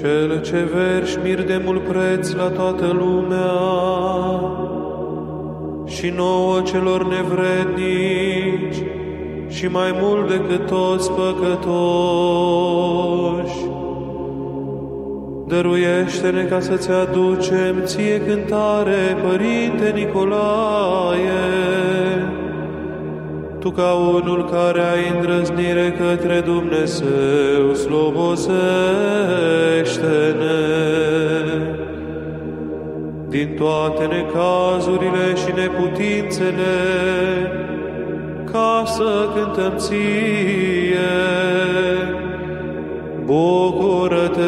Cel ce verși mir de mult preț la toată lumea și nouă celor nevrednici și mai mult decât toți păcătoși. Dăruiește-ne ca să-ți aducem ție cântare, Părinte Nicolae, Tu ca unul care ai îndrăznire către Dumnezeu, slobozește-ne din toate necazurile și neputințele, ca să cântăm ție. Bucură-te,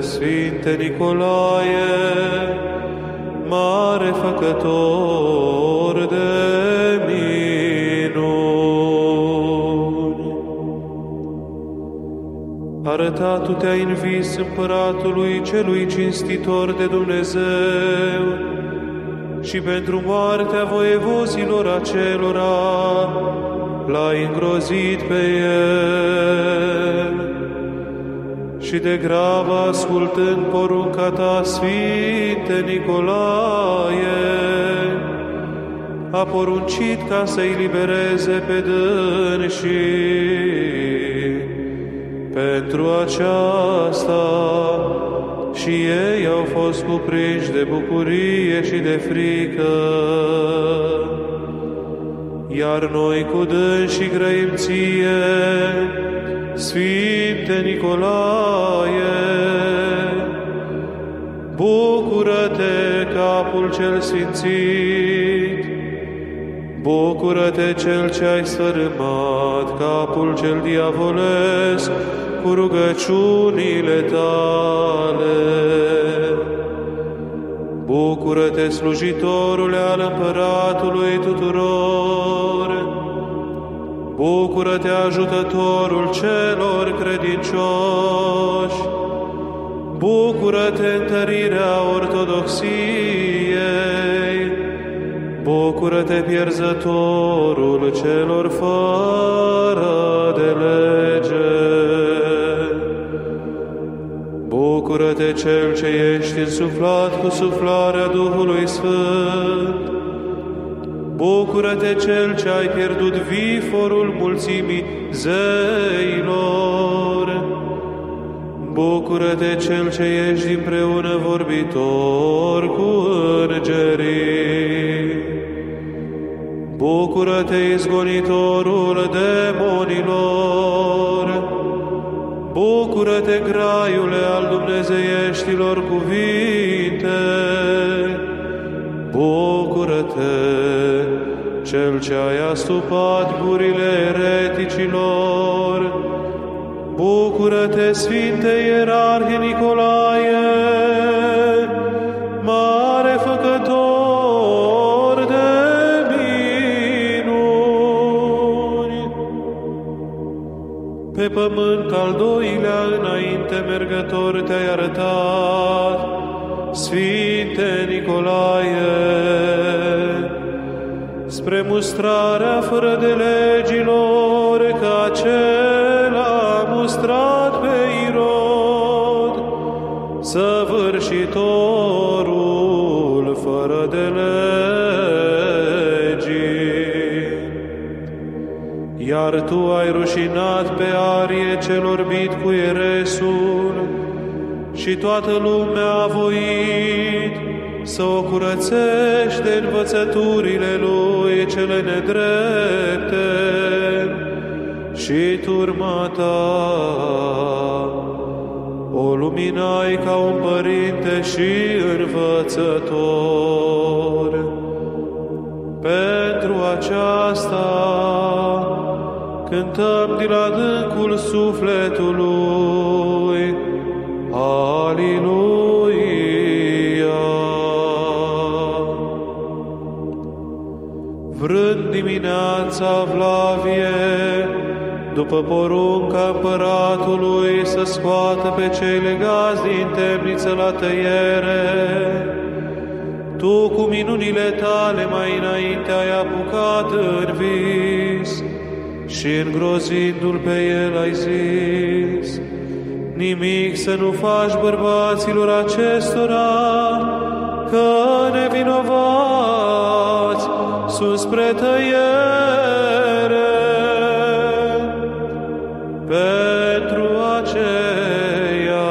Sfinte Nicolae, mare făcător Arătat tu te-ai învis împăratului celui cinstitor de Dumnezeu și pentru moartea voievozilor acelora l-ai îngrozit pe el. Și de grabă ascultând porunca ta, Sfinte Nicolae, a poruncit ca să-i libereze pe dânsii. Pentru aceasta și ei au fost cuprinși de bucurie și de frică. Iar noi cu și grăim ție, Sfinte Nicolae, bucură-te, capul cel sfințit, bucură-te, cel ce ai sfărâmat, capul cel diavolesc, cu rugăciunile tale. Bucură-te, slujitorule al împăratului tuturor! Bucură-te, ajutătorul celor credincioși! Bucură-te, întărirea ortodoxiei! Bucură-te, pierzătorul celor fără de lege! Bucură-te, Cel ce ești însuflat cu suflarea Duhului Sfânt! Bucură-te, Cel ce ai pierdut viforul mulțimii zeilor! Bucură-te, Cel ce ești împreună vorbitor cu îngerii! Bucură-te, izgonitorul demonilor! Bucură-te, graiule al dumnezeieștilor cuvinte! Bucură-te, cel ce ai astupat gurile ereticilor! Bucură-te, Sfinte Ierarhie Nicolae, pământ al doilea înainte mergător te-ai arătat, Sfinte Nicolae, spre mustrarea fără de legilor ca acela Iar tu ai rușinat pe arie celor bit cu eresul și toată lumea a voit să o curățești de învățăturile lui cele nedrepte și turma ta. O luminai ca un părinte și învățător. Pentru aceasta cântăm din adâncul sufletului. Aliluia! Vrând dimineața Vlavie, după porunca împăratului să scoată pe cei legați din temniță la tăiere, tu cu minunile tale mai înainte ai apucat în vis și îngrozindu-l pe el ai zis, nimic să nu faci bărbaților acestora, că nevinovați sunt spre tăiere. Pentru aceea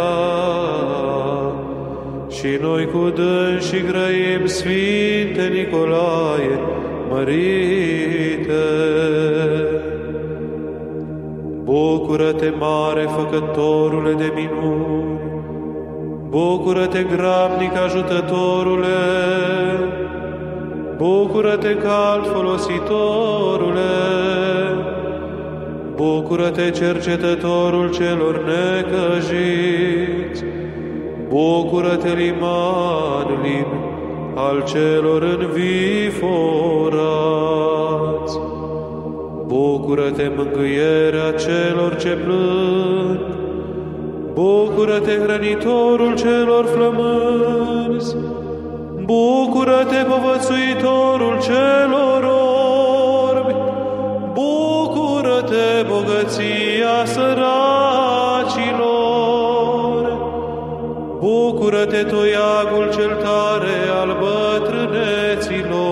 și noi cu dâns și grăim Sfinte Nicolae, mărite. Bucură-te, mare făcătorule de minuni, Bucură-te, grabnic ajutătorule, Bucură-te, cald folositorule, Bucură-te, cercetătorul celor necăjiți, Bucură-te, liman lin al celor înviforați. Bucură-te, mângâierea celor ce plâng, Bucură-te, hrănitorul celor flămânzi, Bucură-te, povățuitorul celor orbi, Bucură-te, bogăția săracilor, Bucură-te, toiagul cel tare al bătrâneților,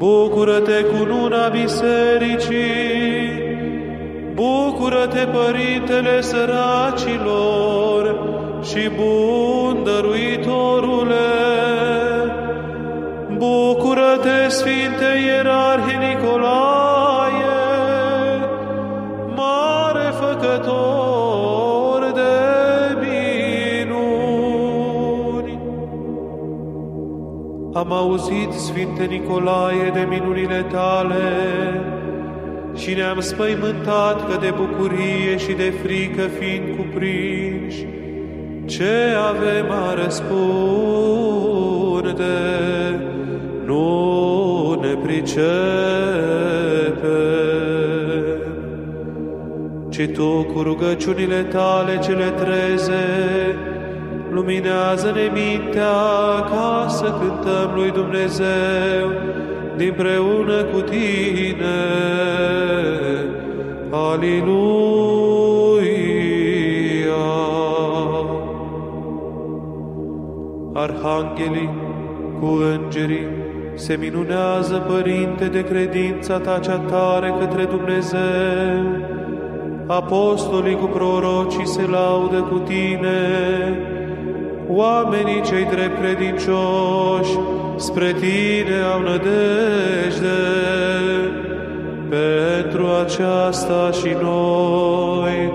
Bucură-te, cununa bisericii, Bucură-te, Părintele săracilor și bun dăruitorule! Bucură-te, Sfinte Ierarhie Nicolae, Am auzit, Sfinte Nicolae, de minunile tale, și ne-am spăimântat că de bucurie și de frică fiind cuprinși, ce avem a răspunde, nu ne pricepem, ci Tu cu rugăciunile Tale cele treze, luminează-ne mintea ca să cântăm lui Dumnezeu, împreună cu tine. Aliluia! Arhanghelii cu îngerii se minunează, Părinte, de credința ta cea tare către Dumnezeu. Apostolii cu prorocii se laudă cu tine, oamenii cei drept credincioși spre tine au nădejde. Pentru aceasta și noi,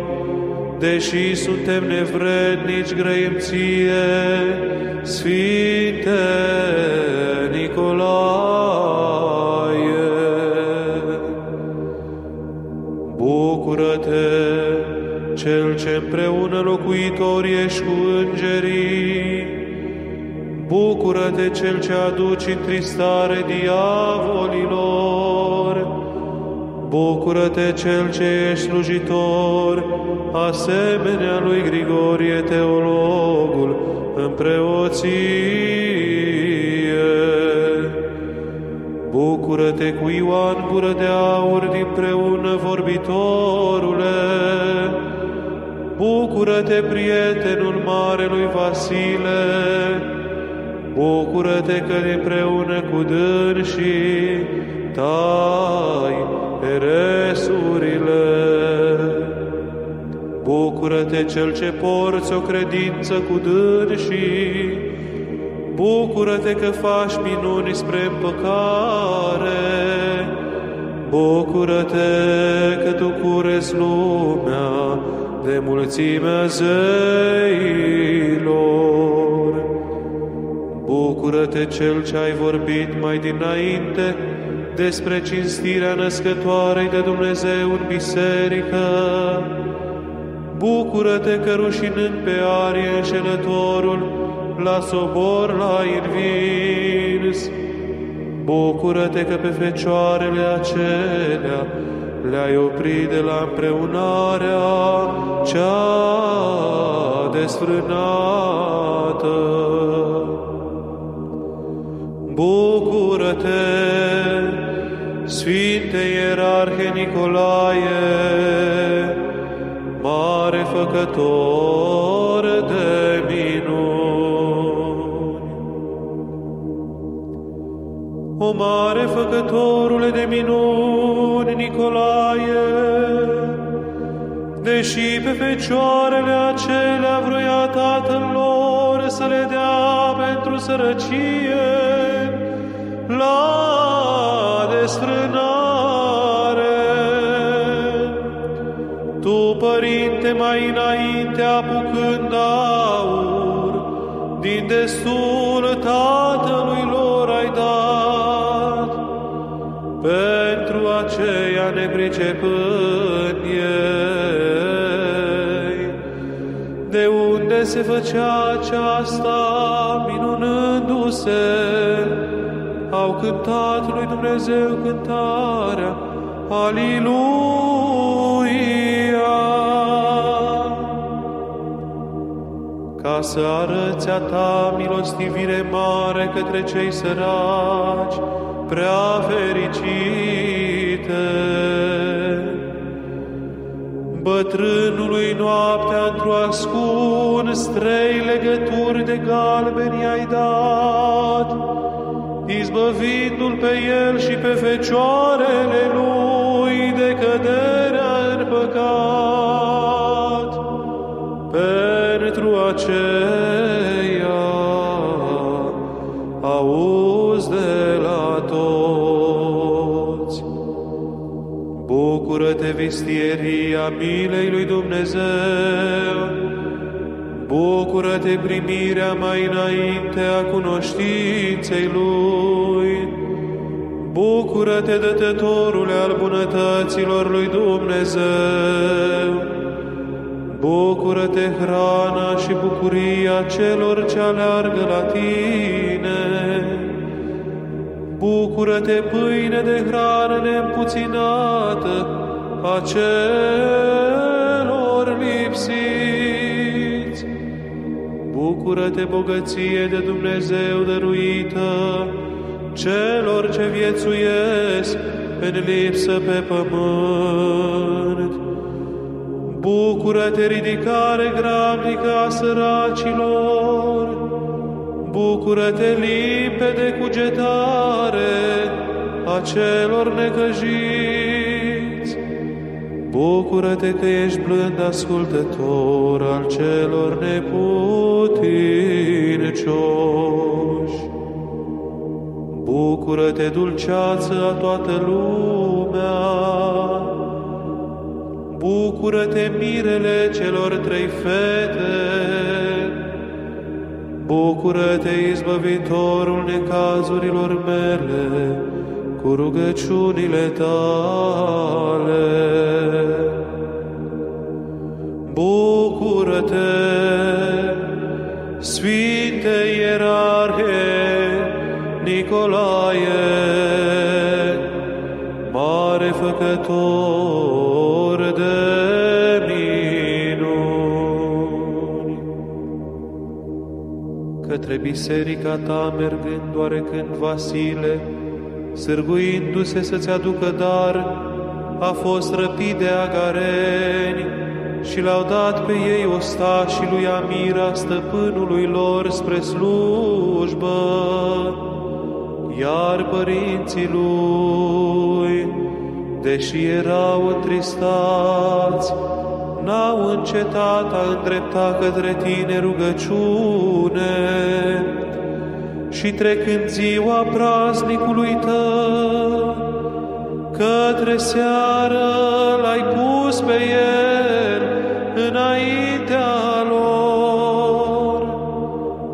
deși suntem nevrednici, grăim ție, Sfinte Nicolae. Bucură-te, Cel ce împreună locuitori ești cu îngerii, Bucură-te, Cel ce aduci întristare diavolilor, Bucură-te, Cel ce ești slujitor, asemenea lui Grigorie Teologul, în preoție. Bucură-te cu Ioan Gură de Aur dinpreună vorbitorule, Bucură-te, prietenul Marelui Vasile, Bucură-te că împreună cu dânsii tai eresurile. Bucură-te cel ce porți o credință cu dânsii, Bucură-te că faci minuni spre împăcare, Bucură-te că tu curezi lumea de mulțimea zeilor. Bucură-te cel ce ai vorbit mai dinainte despre cinstirea născătoarei de Dumnezeu în biserică. Bucură-te că rușinând pe arie înșelătorul, la sobor l-ai învins. Bucură-te că pe fecioarele acelea le-ai oprit de la împreunarea cea desfrânată. Bucură-te, Sfinte Ierarhe Nicolae, mare făcător de minuni. O mare făcătorule de minuni, Nicolae, deși pe fecioarele acelea vroia tatăl lor să le dea pentru sărăcie, la desfrânare, Părinte, mai înainte apucând aur, din destul tatălui aceea nepricepând ei. De unde se făcea aceasta, minunându-se, au cântat lui Dumnezeu cântarea, Aliluia! Ca să arăți a ta milostivire mare către cei săraci, prea fericite. Bătrânului noaptea într-o ascuns trei legături de galbeni ai dat, izbăvindu-l pe el și pe fecioarele lui de căderea în păcat. Pentru aceea Bucură-te, vistieria milei lui Dumnezeu, Bucură-te primirea mai înainte a cunoștinței Lui. Bucură-te, dătătorule al bunătăților lui Dumnezeu. Bucură-te, hrana și bucuria celor ce aleargă la tine. Bucură-te, pâine de hrană neîmpuținată a celor lipsiți. Bucură-te, bogăție de Dumnezeu dăruită celor ce viețuiesc în lipsă pe pământ. Bucură-te, ridicare grabnică a săracilor, Bucură-te, limpede cugetare a celor necăjiți, Bucură-te că ești blând ascultător al celor neputincioși. Bucură-te, dulceață a toată lumea. Bucură-te, mirele celor trei fete. Bucură-te, izbăvitorul necazurilor mele, cu rugăciunile tale. Bucură-te, Sfinte Ierarhe Nicolae, mare făcător de minuni. Către biserica ta mergând oarecând Vasile, sârguindu-se să-ți aducă dar, a fost răpit de agareni și l-au dat pe ei ostașii lui Amira, stăpânului lor, spre slujbă. Iar părinții lui, deși erau întristați, n-au încetat a îndrepta către tine rugăciune, și trecând ziua praznicului tău, către seară l-ai pus pe el înaintea lor.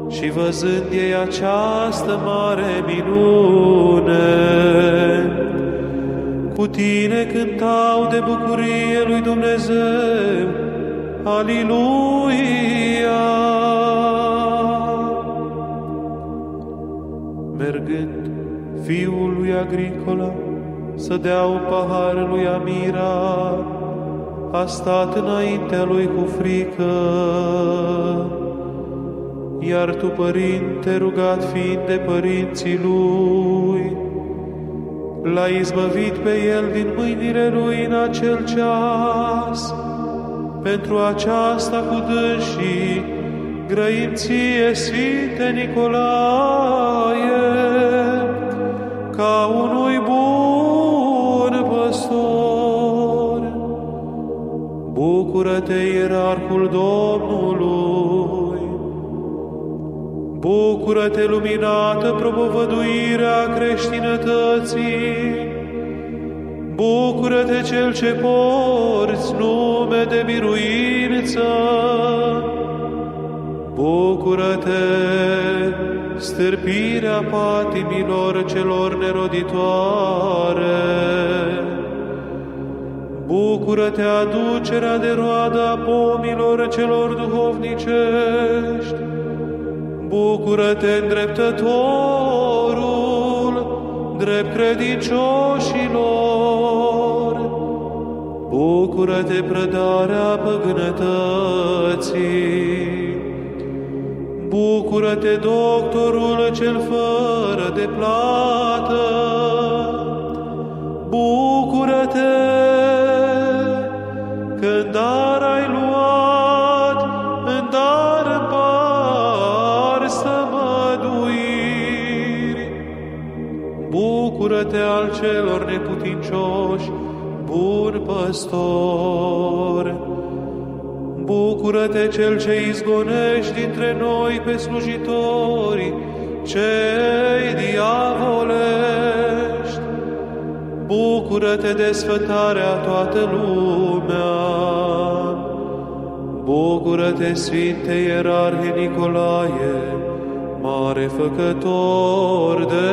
Și văzând ei această mare minune, cu tine cântau de bucurie lui Dumnezeu, Aliluia! Mergând fiul lui Agricola să dea un pahar lui Amira, a stat înaintea lui cu frică. Iar tu, părinte, rugat fiind de părinții lui, l-ai izbăvit pe el din mâinile lui în acel ceas, pentru aceasta cu dânsii grăim ție, Sfinte Nicolae, ca unui bun păstor. Bucură-te, ierarhul Domnului! Bucură-te, luminată propovăduirea creștinătății! Bucură-te, Cel ce porți nume de biruință! Bucură-te, stârpirea patimilor celor neroditoare! Bucură-te, aducerea de roadă a pomilor celor duhovnicești! Bucură-te, îndreptătorul, drept credincioșilor! Bucură-te, prădarea păgânătății! Bucură-te, doctorul cel fără de plată! Bucură-te, când dar ai luat, în dar împar stămăduiri. Bucură-te al celor neputincioși, bun păstor! Bucură-te cel ce izgonești dintre noi pe slujitori, cei diavolești. Bucură-te de sfătarea toată lumea. Bucură-te, Sfinte Ierarhe Nicolae, mare făcător de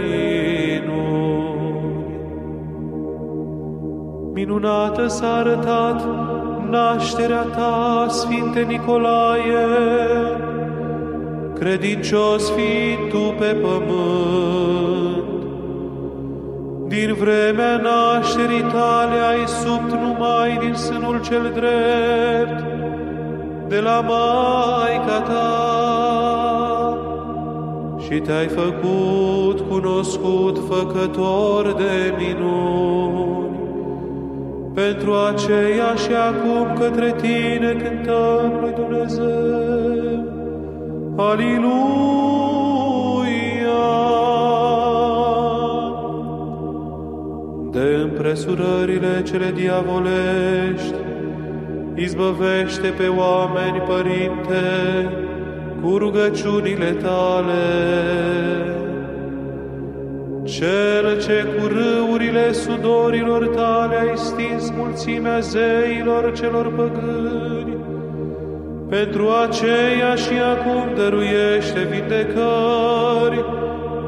minuni. Minunată s-a arătat nașterea ta, Sfinte Nicolae, credincios fiind tu pe pământ. Din vremea nașterii tale ai subt numai din sânul cel drept, de la Maica ta, și te-ai făcut cunoscut făcător de minuni. Pentru aceea și acum către tine cântăm lui Dumnezeu. Aliluia! De împresurările cele diavolești, izbăvește pe oameni, Părinte, cu rugăciunile tale. Cel ce cu râurile sudorilor tale ai stins mulțimea zeilor celor păgâni, pentru aceea și acum dăruiește vindecări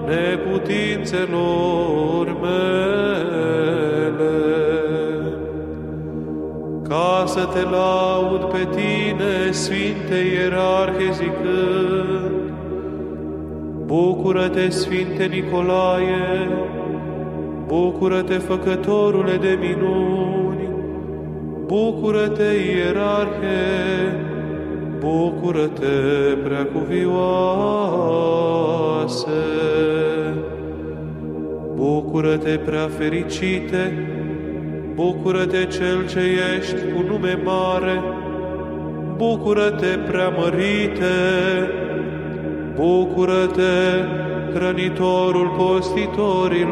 neputințelor mele. Ca să te laud pe tine, Sfinte Ierarhe, zicând, Bucură-te, Sfinte Nicolae, bucură-te, Făcătorule de minuni, bucură-te, Ierarhe, bucură-te, Preacuvioase, bucură-te, Prea fericite, bucură-te, Cel ce ești cu nume mare, bucură-te, Preamărite, Bucură-te, hrănitorul postitorilor!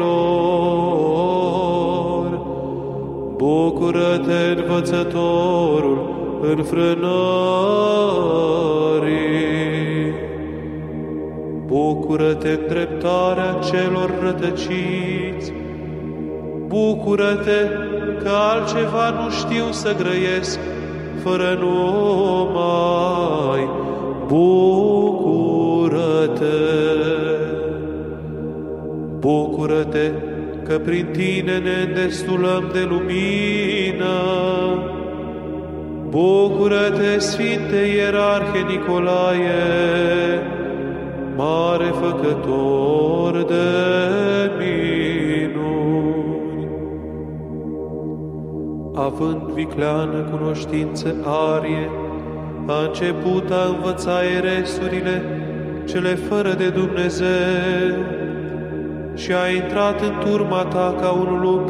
Bucură-te, învățătorul înfrânării! Bucură-te, dreptarea celor rătăciți! Bucură-te că altceva nu știu să grăiesc fără numai bucură-te. Bucură-te că prin tine ne îndestulăm de lumină. Bucură-te, Sfinte Ierarhe Nicolae, mare făcător de minuni. Având vicleană cunoștință arie, a început a învăța eresurile cele fără de Dumnezeu. Și a intrat în turma ta ca un lup,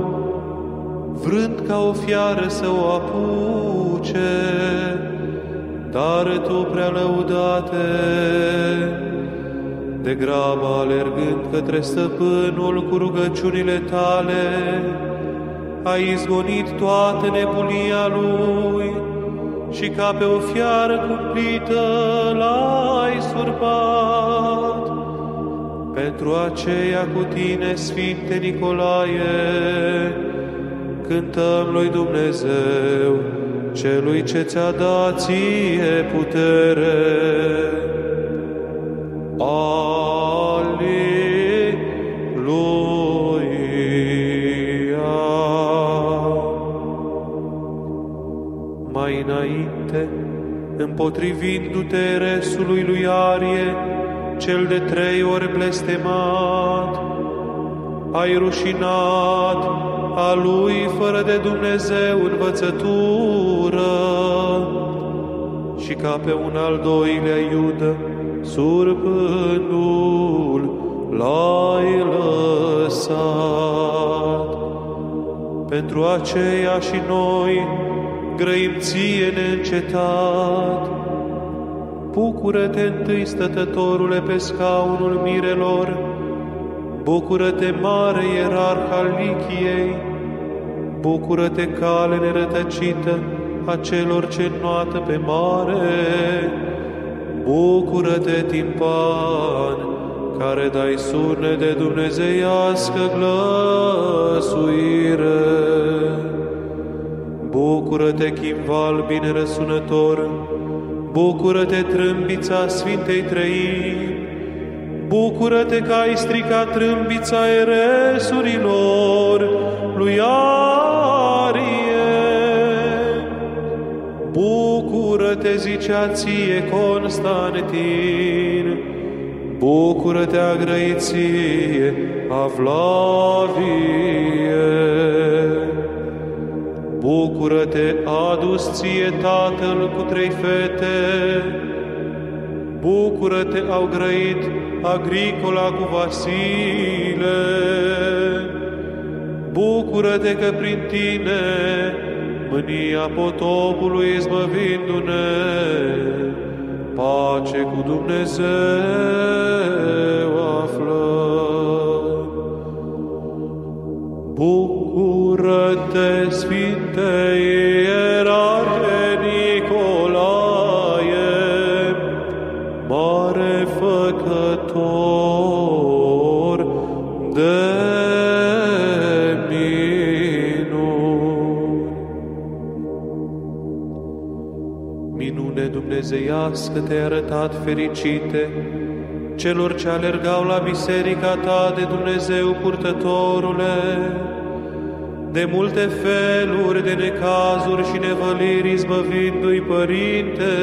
vrând ca o fiară să o apuce, dar tu prea lăudate, de grabă alergând către stăpânul cu rugăciunile tale, ai izgonit toată nebunia lui și ca pe o fiară cumplită l-ai surpat. Pentru aceea cu tine, Sfinte Nicolae, cântăm lui Dumnezeu, celui ce ți-a dat ție putere. Aleluia! Împotrivindu-te resului lui Arie, cel de trei ori blestemat, ai rușinat a lui fără de Dumnezeu învățătură și ca pe un al doilea iudă, surpându-l, l-ai lăsat. Pentru aceea și noi grăim ție neîncetat. Bucură-te întâi, stătătorule, pe scaunul mirelor, Bucură-te, mare ierarh al Lichiei, Bucură-te, cale nerătăcită a celor ce noată pe mare, Bucură-te, timpan, care dai surne de dumnezeiască glăsuire. Bucură-te, chimval bine răsunător, Bucură-te, trâmbița Sfintei Trăimi, Bucură-te că ai stricat trâmbița eresurilor lui Arie. Bucură-te, zicea ție Constantin, Bucură-te, agrăiție, Avlavie. Bucură-te, adus ție Tatăl cu trei fete, Bucură-te, au grăit Agricola cu Vasile. Bucură-te că prin tine mânia potopului izbăvindu-ne, pace cu Dumnezeu află. Bucură-te, Sfinte Ierarhe Nicolae, mare făcător de minuni. Minune dumnezeiască te-ai arătat fericite celor ce alergau la biserica ta de Dumnezeu purtătorule, de multe feluri de necazuri și nevăliri izbăvindu-i, Părinte,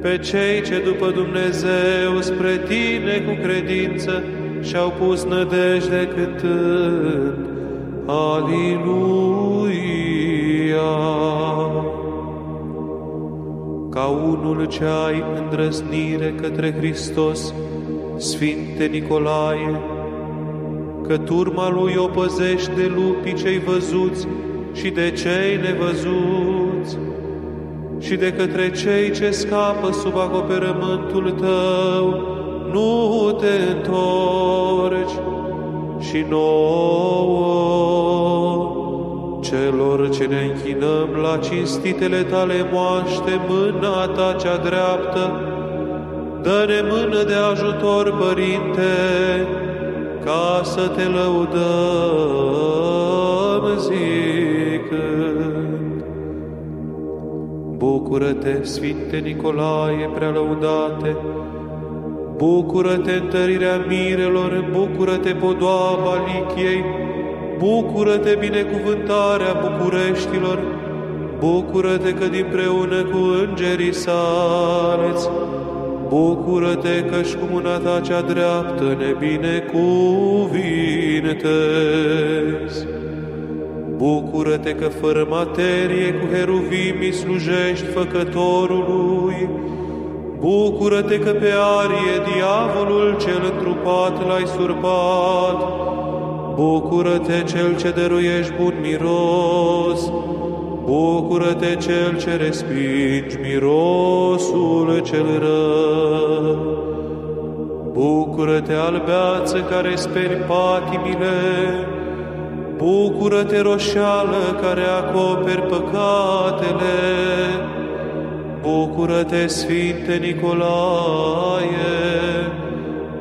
pe cei ce după Dumnezeu spre Tine cu credință și-au pus nădejde cântând, Aliluia! Ca unul ce ai îndrăznire către Hristos, Sfinte Nicolae, că turma lui o păzești de lupii cei văzuți și de cei nevăzuți, și de către cei ce scapă sub acoperământul tău, nu te întorci. Și nouă, celor ce ne închinăm la cinstitele tale moaște, mâna ta cea dreaptă, dă-ne mână de ajutor, Părinte, ca să te lăudăm zicând. Bucură-te, Sfinte Nicolae, prea lăudate, Bucură-te, întărirea mirelor, bucură-te, podoaba lichiei, bucură-te, binecuvântarea Bucureștilor, bucură-te că dinpreună cu îngerii saleți, bucură-te că-și cu mâna ta cea dreaptă ne binecuvintezi. Bucură-te că fără materie cu heruvimii slujești făcătorului, Bucură-te că pe arie diavolul cel întrupat l-ai surpat, Bucură-te cel ce dăruiești bun miros, Bucură-te cel ce respingi mirosul cel rău. Bucură-te, albeață care speri patimile, Bucură-te, roșeală care acoperi păcatele, Bucură-te, Sfinte Nicolae,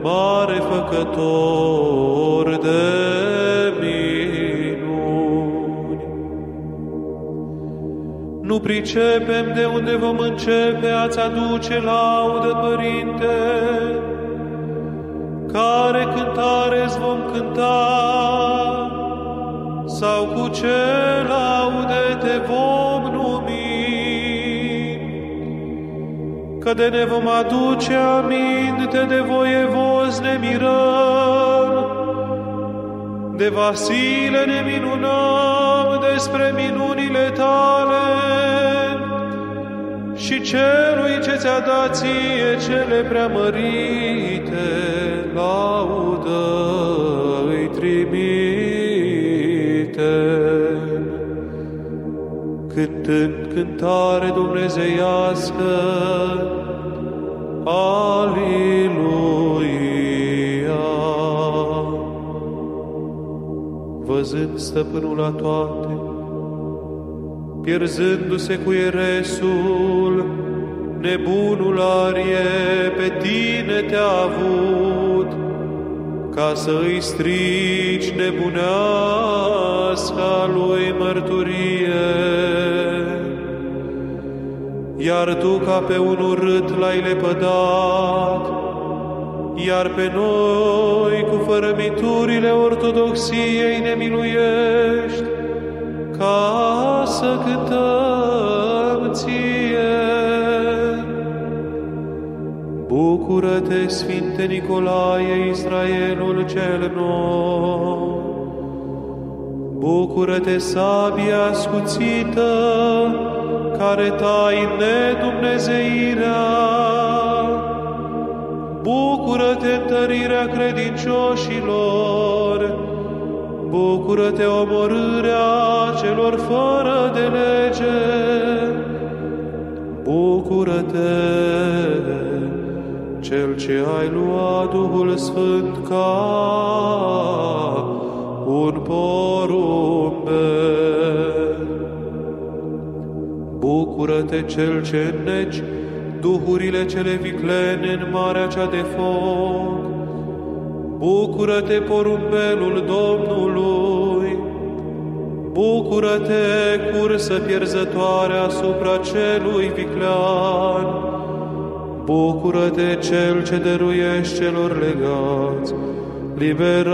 mare făcător de Nu pricepem de unde vom începe a-ți aduce laudă, Părinte, care cântare îți vom cânta? Sau cu ce laude te vom numi. Că de ne vom aduce aminte de voievoz ne mirăm, de Vasile ne minunăm despre minunile tale și celui ce ți-a dat ție cele preamărite laudă îi trimite. Cântând cântare dumnezeiască, Aliluia. Văzând stăpânul la toate, pierzându-se cu eresul, nebunul arie pe tine te-a avut, ca să îi strici nebuneasca lui mărturie. Iar tu ca pe un urât l-ai lepădat, iar pe noi cu fărămiturile ortodoxiei ne miluiești, ca să cântăm ție. Bucură-te, Sfinte Nicolae, Israelul cel nou! Bucură-te, sabia scuțită, care tai nedumnezeirea! Bucură-te, întărirea credincioșilor! Bucură-te, omorârea celor fără de lege! Bucură-te, cel ce ai luat Duhul Sfânt ca un porumbe. Bucură-te, cel ce înneci duhurile cele viclene în marea cea de foc. Bucură-te, porumbelul Domnului! Bucură-te, cursă pierzătoare asupra celui viclean! Bucură-te, cel ce dăruiești celor legați liberare!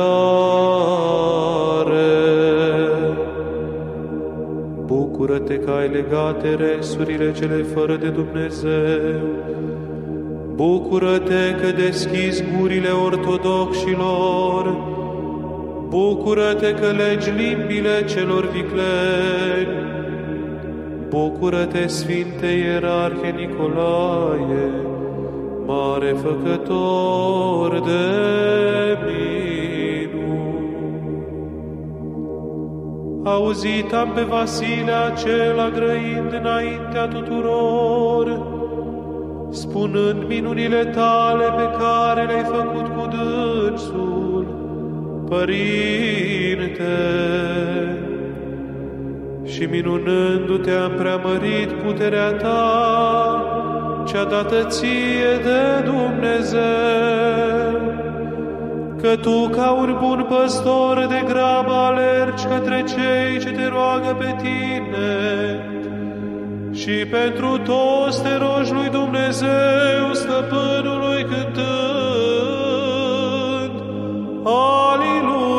Bucură-te că ai legate resurile cele fără de Dumnezeu! Bucură-te că deschizi gurile ortodoxilor, Bucură-te că legi limbile celor vicleni, Bucură-te, Sfinte Ierarhe Nicolae, mare făcător de minuni. Auzit am pe Vasile acela grăind înaintea tuturor, spunând minunile tale pe care le-ai făcut cu dânsul, Părinte, și minunându-te am preamărit puterea ta, cea dată ție de Dumnezeu, că tu, ca un bun păstor de grabă, alergi către cei ce te roagă pe tine, și pentru toți te rogi lui Dumnezeu, stăpânului cântând. Aliluia!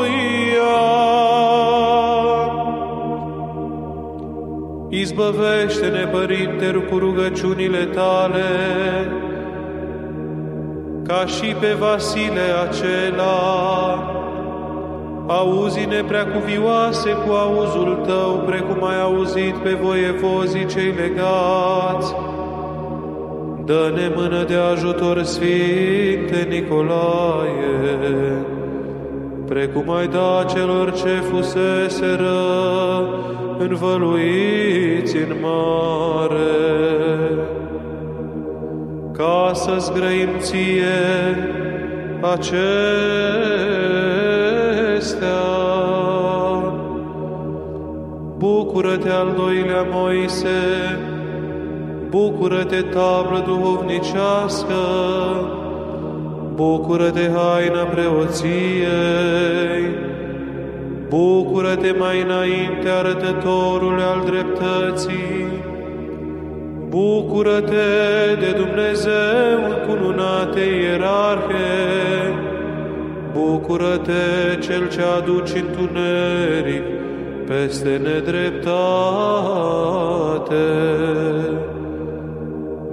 Izbăvește-ne, Părinte, cu rugăciunile tale, ca și pe Vasile acela, auzi-ne preacuvioase cu auzul tău, precum ai auzit pe voievozii cei legați. Dă-ne mână de ajutor, Sfinte Nicolae, precum ai da celor ce fuseseră învăluiți în mare, ca să-ți grăim ție acestea. Bucură-te al doilea Moise, bucură-te tablă duhovnicească, bucură-te haina preoției, bucură-te mai înainte arătătorul al dreptății, bucură-te de Dumnezeu cununate ierarhe, bucură-te cel ce aduci întuneric peste nedreptate.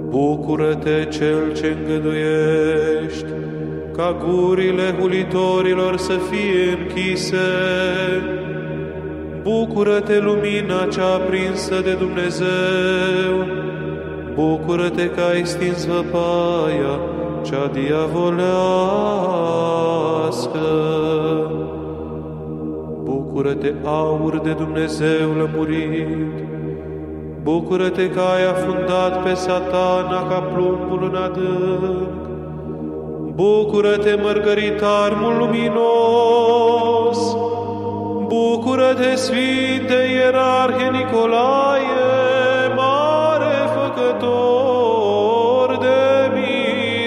Bucură-te cel ce îngăduiești ca gurile hulitorilor să fie închise. Bucură-te lumina cea aprinsă de Dumnezeu. Bucură-te că ai stins văpaia cea diavolească. Bucură-te, aur de Dumnezeu lămurit! Bucură-te că ai afundat pe satana ca plumbul în adânc! Bucură-te, mărgăritarmul luminos! Bucură-te, Sfinte Ierarhe Nicolae, mare făcător de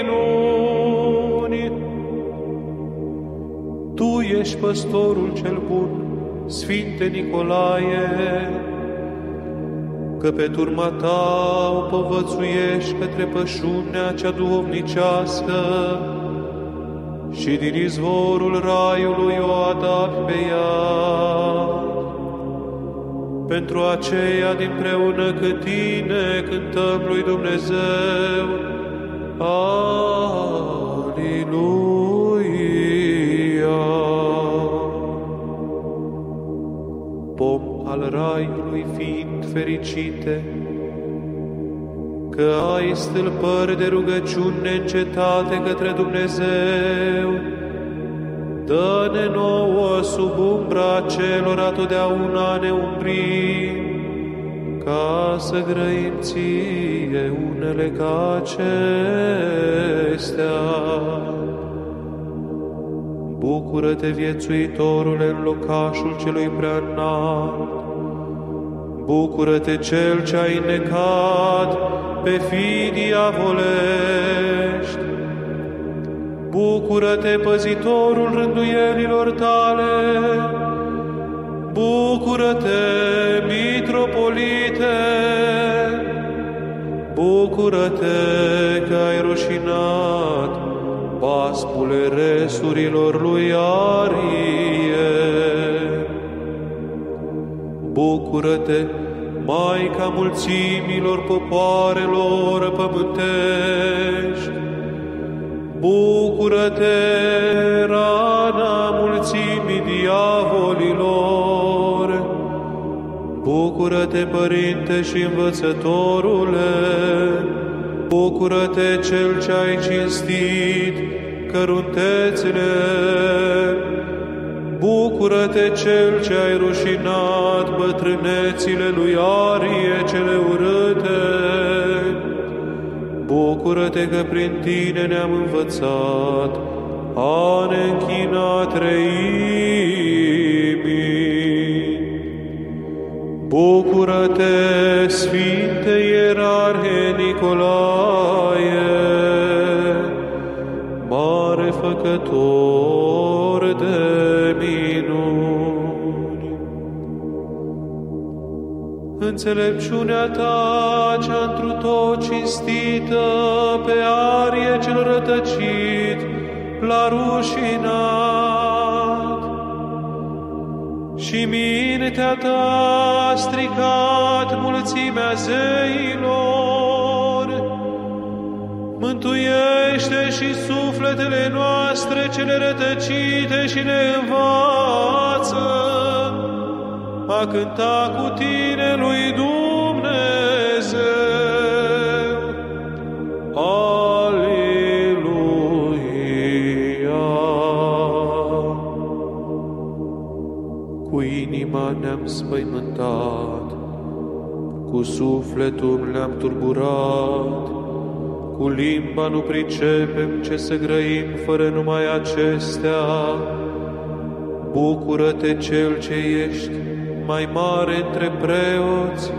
minuni! Tu ești păstorul cel bun, Sfinte Nicolae, că pe turma ta o povățuiești către pășunea cea duhovnicească și din izvorul raiului o adapt pe ea. Pentru aceea dinpreună cu tine cântăm lui Dumnezeu. Aleluia! Raiului fiind fericite, că ai stâlpări de rugăciuni neîncetate către Dumnezeu, dă-ne nouă sub umbra celor atotdeauna ne umbrim, ca să grăim ție unele ca acestea. Bucură-te, viețuitorule, în locașul celui prea înalt. Bucură-te, cel ce ai necat pe fii diavolești. Bucură-te, păzitorul rânduielilor tale. Bucură-te, mitropolite. Bucură-te că ai rușinat paspule resurilor lui Arie. Bucură-te, Maica mulțimilor popoarelor pământești, Bucură-te, rana mulțimii diavolilor, Bucură-te, Părinte și Învățătorule, Bucură-te, Cel ce ai cinstit căruntețile, Bucură-te, Cel ce ai rușinat bătrânețile lui Arie cele urâte, Bucură-te că prin tine ne-am învățat a ne închina treimii. Bucură-te, Sfinte Ierarhe Nicolae, mare făcător de Înțelepciunea ta, cea întru tot cinstită, pe arie cel rătăcit, la rușinat, și mintea ta stricat mulțimea zeilor. Mântuiește și sufletele noastre cele rătăcite și ne învață a cânta cu tine ne-am spăimântat, cu sufletul ne-am turburat, cu limba nu pricepem ce să grăim fără numai acestea. Bucură-te cel ce ești mai mare între preoți,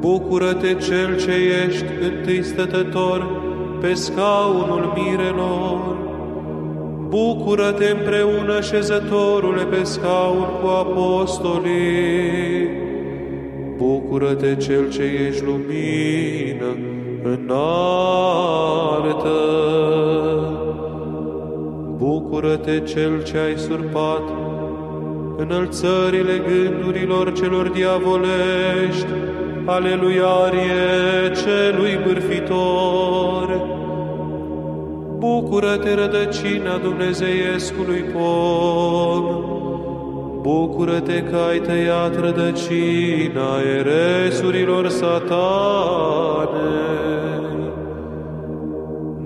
Bucură-te cel ce ești întâi stătător pe scaunul mirelor, Bucură-te împreună șezătorule pe scaun cu apostolii, Bucură-te cel ce ești lumină înaltă, Bucură-te cel ce ai surpat înălțările gândurilor celor diavolești, Aleluiarie celui bârfitor. Bucură-te, rădăcina Dumnezeiescului pom, Bucură-te că ai tăiat rădăcina eresurilor satane.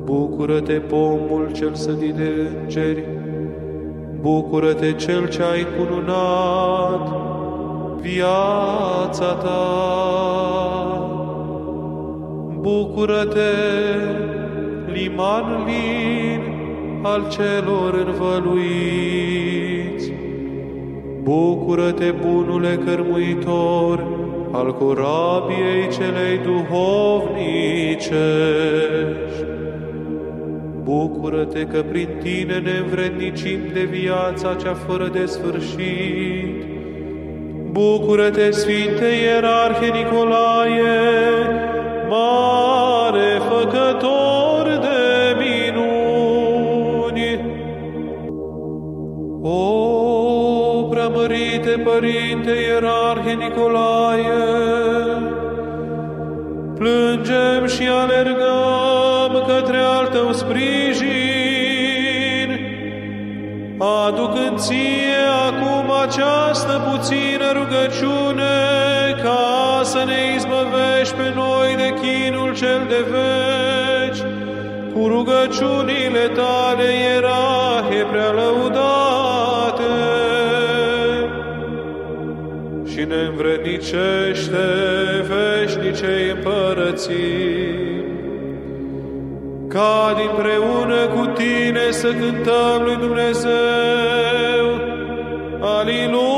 Bucură-te, pomul cel sădit de îngeri, Bucură-te, cel ce ai cununat viața ta. Bucură-te, liman lin al celor învăluiți. Bucură-te, bunule cărmuitor, al corabiei celei duhovnicești. Bucură-te că prin tine ne învrednicim de viața cea fără de sfârșit. Bucură-te, Sfinte Ierarhe Nicolae, mare făcător O, preamărite Părinte Ierarhe Nicolae, plângem și alergăm către al tău sprijin, aducând ție acum această puțină rugăciune ca să ne izbăvești pe noi de chinul cel de veci, cu rugăciunile tale ierarhe prea lăudate ne învrednicește veșnicei împărății ca împreună cu tine să cântăm lui Dumnezeu. Aliluia!